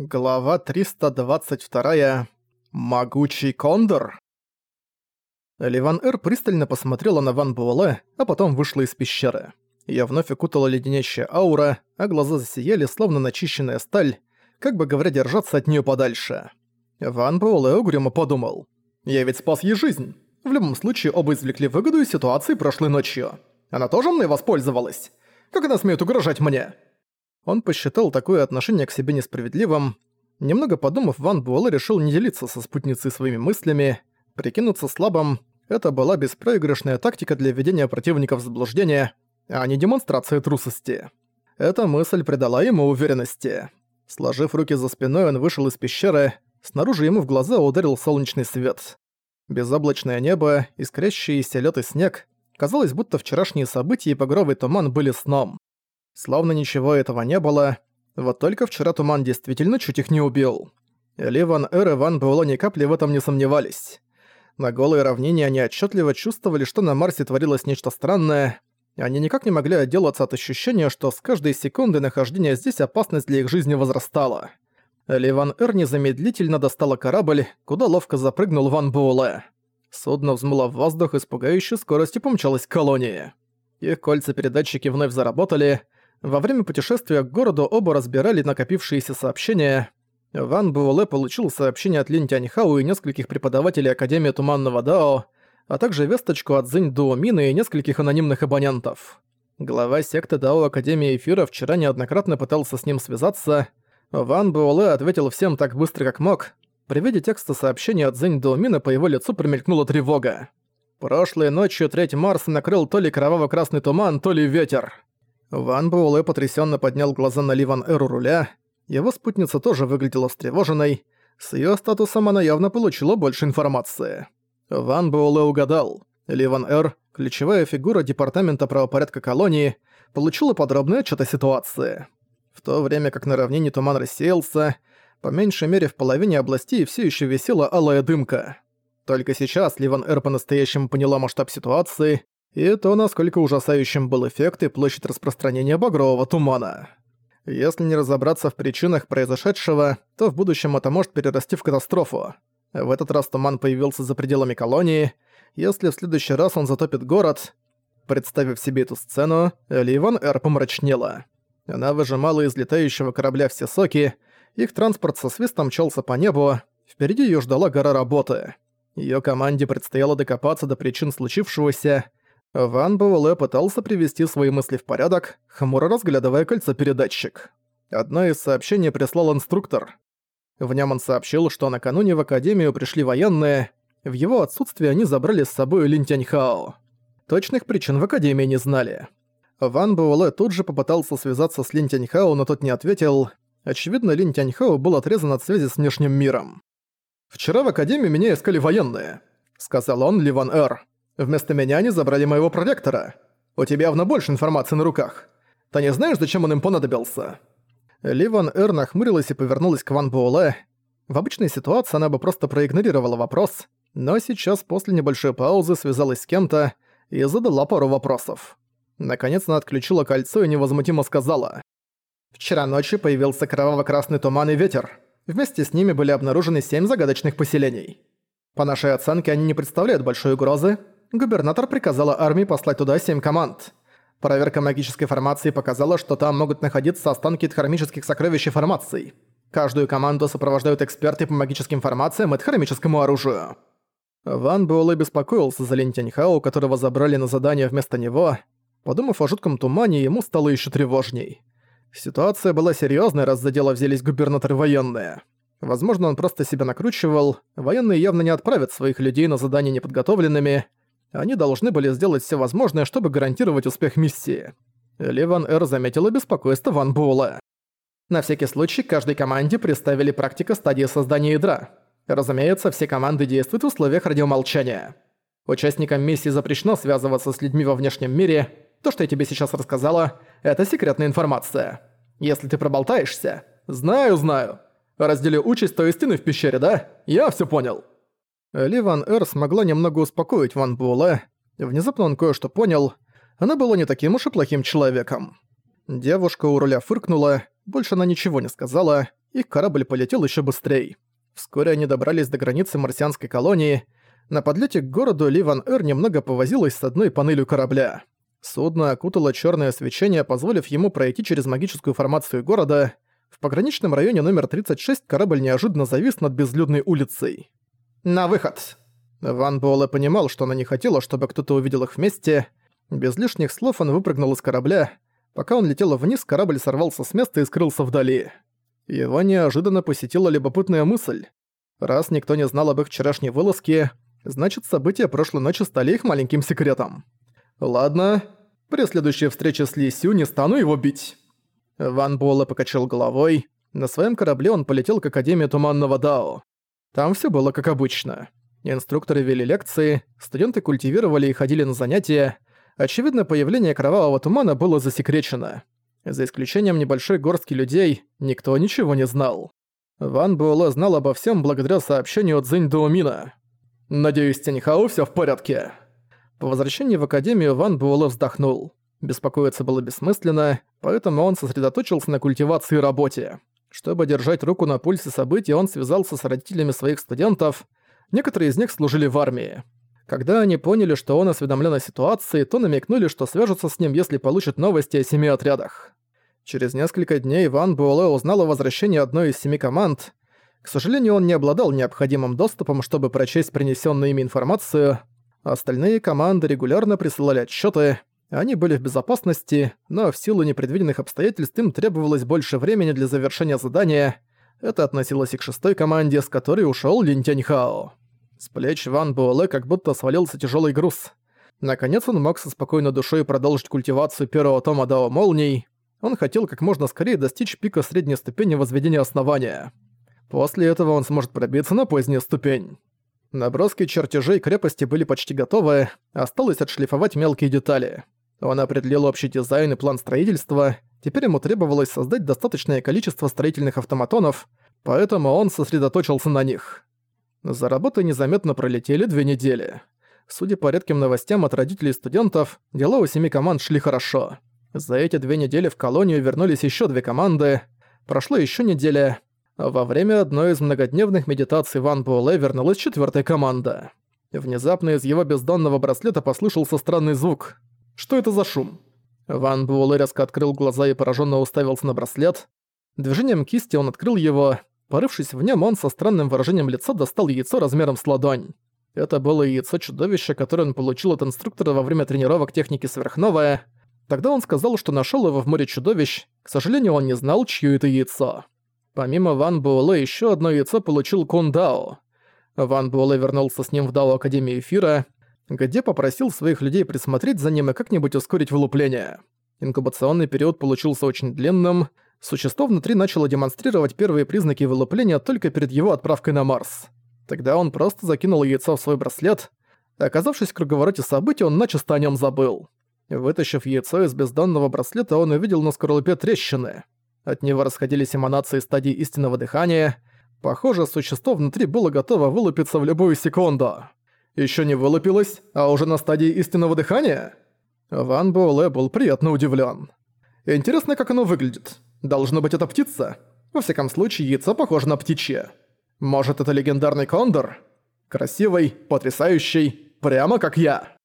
Глава 322. Могучий кондор. Ливан Эр пристально посмотрела на Ван Буэлэ, а потом вышла из пещеры. Её вновь окутала леденящая аура, а глаза засияли, словно начищенная сталь, как бы говоря, держаться от неё подальше. Ван Буэлэ угрюмо подумал. «Я ведь спас ей жизнь. В любом случае, оба извлекли выгоду из ситуации прошлой ночью. Она тоже мной воспользовалась? Как она смеет угрожать мне?» Он посчитал такое отношение к себе несправедливым. Немного подумав, Ван Буэлэ решил не делиться со спутницей своими мыслями. Прикинуться слабым — это была беспроигрышная тактика для введения противников в заблуждение, а не демонстрация трусости. Эта мысль придала ему уверенности. Сложив руки за спиной, он вышел из пещеры. Снаружи ему в глаза ударил солнечный свет. Безоблачное небо, искрящийся лед и снег. Казалось, будто вчерашние события и багровый туман были сном. Словно ничего этого не было. Вот только вчера туман действительно чуть их не убил. Ливан Эр и Ван Буэлло ни капли в этом не сомневались. На голой равнине они отчетливо чувствовали, что на Марсе творилось нечто странное. Они никак не могли отделаться от ощущения, что с каждой секунды нахождения здесь опасность для их жизни возрастала. Ливан Эр незамедлительно достала корабль, куда ловко запрыгнул Ван Буэлэ. Судно взмыло в воздух и пугающей скоростью помчалось к колонии. Их кольца-передатчики вновь заработали — во время путешествия к городу оба разбирали накопившиеся сообщения. Ван Буэлэ получил сообщение от Лин Тяньхау и нескольких преподавателей Академии Туманного Дао, а также весточку от Зинь Дуомина и нескольких анонимных абонентов. Глава секты Дао Академии Эфира вчера неоднократно пытался с ним связаться. Ван Буэлэ ответил всем так быстро, как мог. При виде текста сообщения от Зинь Дуомина по его лицу промелькнула тревога. Прошлой ночью треть Марса накрыл то ли кроваво-красный туман, то ли ветер. Ван Буэлэ потрясенно поднял глаза на Ливан Эру руля. Его спутница тоже выглядела встревоженной. С ее статусом она явно получила больше информации. Ван Буэлэ угадал. Ливан Эр, ключевая фигура Департамента правопорядка колонии, получила подробный отчет о ситуации. В то время как на равнине туман рассеялся, по меньшей мере в половине областей все еще висела алая дымка. Только сейчас Ливан Эр по-настоящему поняла масштаб ситуации и то, насколько ужасающим был эффект и площадь распространения багрового тумана. Если не разобраться в причинах произошедшего, то в будущем это может перерасти в катастрофу. В этот раз туман появился за пределами колонии. Если в следующий раз он затопит город... Представив себе эту сцену, Ливан Эр помрачнела. Она выжимала из летающего корабля все соки, их транспорт со свистом мчался по небу, впереди её ждала гора работы. Её команде предстояло докопаться до причин случившегося, Ван Буэлэ пытался привести свои мысли в порядок, хмуро разглядывая кольцо-передатчик. Одно из сообщений прислал инструктор. В нем он сообщил, что накануне в Академию пришли военные, в его отсутствие они забрали с собой Лин Тяньхао. Точных причин в Академии не знали. Ван Буэлэ тут же попытался связаться с Лин Тяньхао, но тот не ответил. Очевидно, Лин Тяньхао был отрезан от связи с внешним миром. «Вчера в Академии меня искали военные», — сказал он Ливан Эр. Вместо меня они забрали моего проректора. У тебя явно больше информации на руках. Ты не знаешь, зачем он им понадобился?» Ливан Эр нахмурилась и повернулась к Ван Буэлэ. В обычной ситуации она бы просто проигнорировала вопрос, но сейчас после небольшой паузы связалась с кем-то и задала пару вопросов. Наконец она отключила кольцо и невозмутимо сказала. «Вчера ночью появился кроваво-красный туман и ветер. Вместе с ними были обнаружены семь загадочных поселений. По нашей оценке, они не представляют большой угрозы, губернатор приказала армии послать туда семь команд. Проверка магической формации показала, что там могут находиться останки дхармических сокровищ и формаций. Каждую команду сопровождают эксперты по магическим формациям и дхармическому оружию. Ван Буэлэ беспокоился за Лин Тяньхао, которого забрали на задание вместо него. Подумав о жутком тумане, ему стало еще тревожней. Ситуация была серьезной, раз за дело взялись губернаторы военные. Возможно, он просто себя накручивал, военные явно не отправят своих людей на задание неподготовленными, они должны были сделать все возможное, чтобы гарантировать успех миссии. Ливан Эр заметила беспокойство Ван Буэлла. На всякий случай каждой команде представили практика стадии создания ядра. Разумеется, все команды действуют в условиях радиомолчания. Участникам миссии запрещено связываться с людьми во внешнем мире. То, что я тебе сейчас рассказала, это секретная информация. Если ты проболтаешься... Знаю, знаю. Разделю участь той истины в пещере, да? Я все понял. Ли Ван Эр смогла немного успокоить Ван Буэлэ. Внезапно он кое-что понял. Она была не таким уж и плохим человеком. Девушка у руля фыркнула, больше она ничего не сказала. их корабль полетел еще быстрее. Вскоре они добрались до границы марсианской колонии. На подлете к городу Ливан-Эр немного повозилась с одной панелью корабля. Судно окутало черное свечение, позволив ему пройти через магическую формацию города. В пограничном районе номер 36 корабль неожиданно завис над безлюдной улицей. «На выход!» Ван Буэлэ понимал, что она не хотела, чтобы кто-то увидел их вместе. Без лишних слов он выпрыгнул из корабля. Пока он летел вниз, корабль сорвался с места и скрылся вдали. Его неожиданно посетила любопытная мысль. Раз никто не знал об их вчерашней вылазке, значит события прошлой ночи стали их маленьким секретом. Ладно, при следующей встрече с Ли Сю не стану его бить. Ван Буэлэ покачал головой. На своем корабле он полетел к Академии Туманного Дао. Там все было как обычно. Инструкторы вели лекции, студенты культивировали и ходили на занятия. Очевидно, появление кровавого тумана было засекречено. За исключением небольшой горстки людей, никто ничего не знал. Ван Буэлэ знал обо всем благодаря сообщению от Цзинь Доумина. «Надеюсь, Тяньхао всё в порядке». По возвращении в Академию Ван Буэлэ вздохнул. Беспокоиться было бессмысленно, поэтому он сосредоточился на культивации и работе. Чтобы держать руку на пульсе событий, он связался с родителями своих студентов. Некоторые из них служили в армии. Когда они поняли, что он осведомлен о ситуации, то намекнули, что свяжутся с ним, если получат новости о семи отрядах. Через несколько дней Ван Буэлэ узнал о возвращении одной из семи команд. К сожалению, он не обладал необходимым доступом, чтобы прочесть принесенную ими информацию. Остальные команды регулярно присылали отчеты. Они были в безопасности, но в силу непредвиденных обстоятельств им требовалось больше времени для завершения задания. Это относилось и к шестой команде, с которой ушёл Лин Тяньхао. С плеч Ван Буэлэ как будто свалился тяжелый груз. Наконец он мог со спокойной душой продолжить культивацию первого тома Дао Молний. Он хотел как можно скорее достичь пика средней ступени возведения основания. После этого он сможет пробиться на позднюю ступень. Наброски чертежей крепости были почти готовы, осталось отшлифовать мелкие детали. Он определил общий дизайн и план строительства, теперь ему требовалось создать достаточное количество строительных автоматонов, поэтому он сосредоточился на них. За работой незаметно пролетели две недели. Судя по редким новостям от родителей студентов, дела у семи команд шли хорошо. За эти две недели в колонию вернулись еще две команды. Прошла еще неделя. Во время одной из многодневных медитаций Ван Буэлэ вернулась четвертая команда. Внезапно из его бездонного браслета послышался странный звук. Что это за шум? Ван Буэлэ резко открыл глаза и пораженно уставился на браслет. Движением кисти он открыл его. Порывшись в нем, он со странным выражением лица достал яйцо размером с ладонь. Это было яйцо чудовища, которое он получил от инструктора во время тренировок техники сверхновая. Тогда он сказал, что нашел его в море чудовищ. К сожалению, он не знал, чье это яйцо. Помимо Ван Буэлэ, еще одно яйцо получил Кун Дао. Ван Буэлэ вернулся с ним в Дао Академии Эфира, где попросил своих людей присмотреть за ним и как-нибудь ускорить вылупление. Инкубационный период получился очень длинным, существо внутри начало демонстрировать первые признаки вылупления только перед его отправкой на Марс. Тогда он просто закинул яйцо в свой браслет. Оказавшись в круговороте событий, он начисто о нем забыл. Вытащив яйцо из бездонного браслета, он увидел на скорлупе трещины. От него расходились эманации стадии истинного дыхания. Похоже, существо внутри было готово вылупиться в любую секунду. Еще не вылупилось, а уже на стадии истинного дыхания? Ван Буэлэ был приятно удивлен. Интересно, как оно выглядит. Должно быть, это птица? Во всяком случае, яйцо похоже на птичье. Может, это легендарный кондор? Красивый, потрясающий, прямо как я.